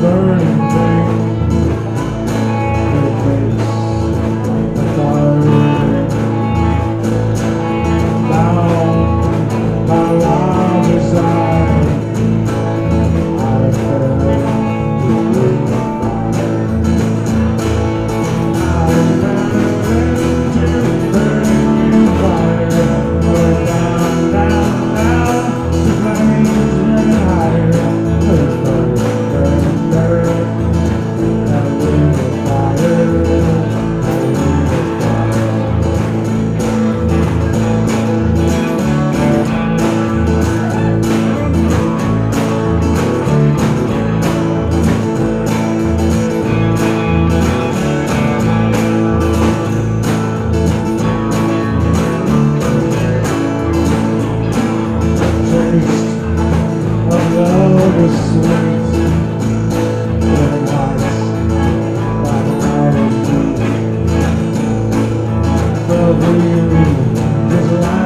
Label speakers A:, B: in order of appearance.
A: burning over you. There's a lot.